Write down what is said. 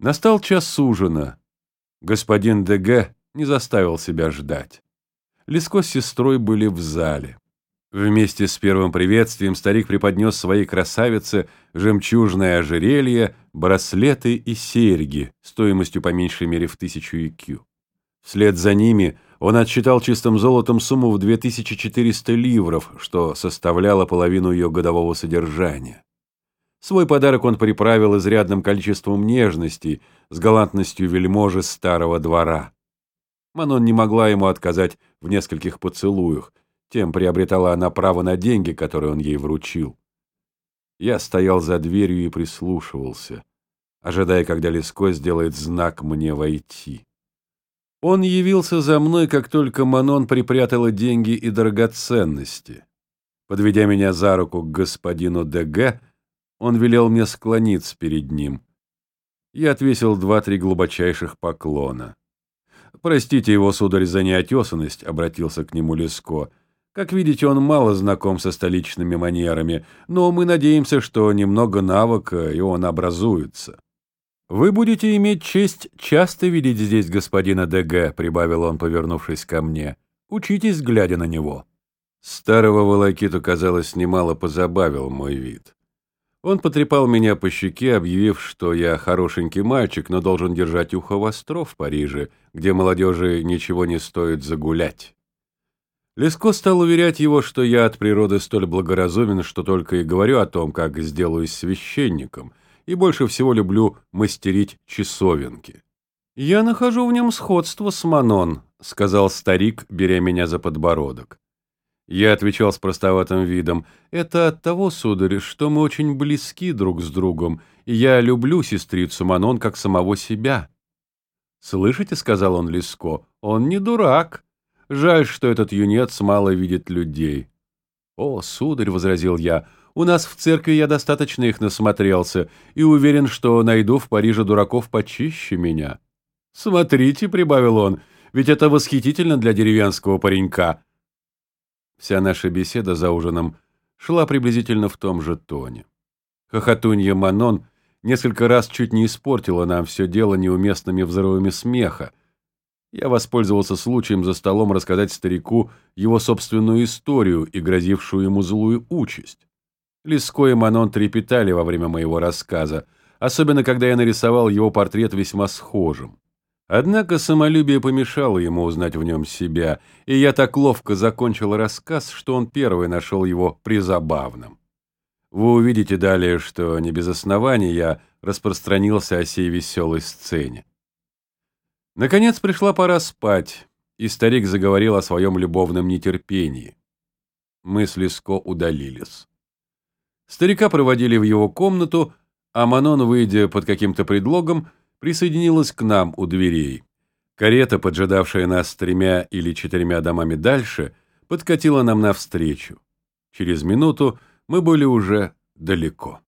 Настал час ужина. Господин ДГ не заставил себя ждать. Леско с сестрой были в зале. Вместе с первым приветствием старик преподнес своей красавице жемчужное ожерелье, браслеты и серьги стоимостью по меньшей мере в тысячу икю. Вслед за ними он отсчитал чистым золотом сумму в 2400 ливров, что составляло половину ее годового содержания. Свой подарок он приправил изрядным количеством нежностей с галантностью вельможи старого двора. Манон не могла ему отказать в нескольких поцелуях, тем приобретала она право на деньги, которые он ей вручил. Я стоял за дверью и прислушивался, ожидая, когда Леско сделает знак мне войти. Он явился за мной, как только Манон припрятала деньги и драгоценности. Подведя меня за руку к господину ДГ, он велел мне склониться перед ним. Я отвесил два-три глубочайших поклона. «Простите его, сударь, за неотесанность», — обратился к нему Леско. «Как видите, он мало знаком со столичными манерами, но мы надеемся, что немного навыка, и он образуется». «Вы будете иметь честь часто видеть здесь господина ДГ», — прибавил он, повернувшись ко мне. «Учитесь, глядя на него». Старого волокиту, казалось, немало позабавил мой вид. Он потрепал меня по щеке, объявив, что я хорошенький мальчик, но должен держать ухо востро в Париже, где молодежи ничего не стоит загулять. Леско стал уверять его, что я от природы столь благоразумен, что только и говорю о том, как сделаюсь священником, и больше всего люблю мастерить часовенки. «Я нахожу в нем сходство с Манон», — сказал старик, беря меня за подбородок. Я отвечал с простоватым видом. «Это от того, сударь, что мы очень близки друг с другом, и я люблю сестрицу Манон как самого себя». «Слышите?» — сказал он Леско. «Он не дурак. Жаль, что этот юнец мало видит людей». «О, сударь!» — возразил я. «У нас в церкви я достаточно их насмотрелся и уверен, что найду в Париже дураков почище меня». «Смотрите», — прибавил он, — «ведь это восхитительно для деревенского паренька». Вся наша беседа за ужином шла приблизительно в том же тоне. Хохотунья Манон несколько раз чуть не испортила нам все дело неуместными взрывами смеха. Я воспользовался случаем за столом рассказать старику его собственную историю и грозившую ему злую участь. Леско и Манон трепетали во время моего рассказа, особенно когда я нарисовал его портрет весьма схожим. Однако самолюбие помешало ему узнать в нем себя, и я так ловко закончил рассказ, что он первый нашел его призабавным. Вы увидите далее, что не без оснований я распространился о сей веселой сцене. Наконец пришла пора спать, и старик заговорил о своем любовном нетерпении. Мы с Леско удалились. Старика проводили в его комнату, а Манон, выйдя под каким-то предлогом, присоединилась к нам у дверей. Карета, поджидавшая нас тремя или четырьмя домами дальше, подкатила нам навстречу. Через минуту мы были уже далеко.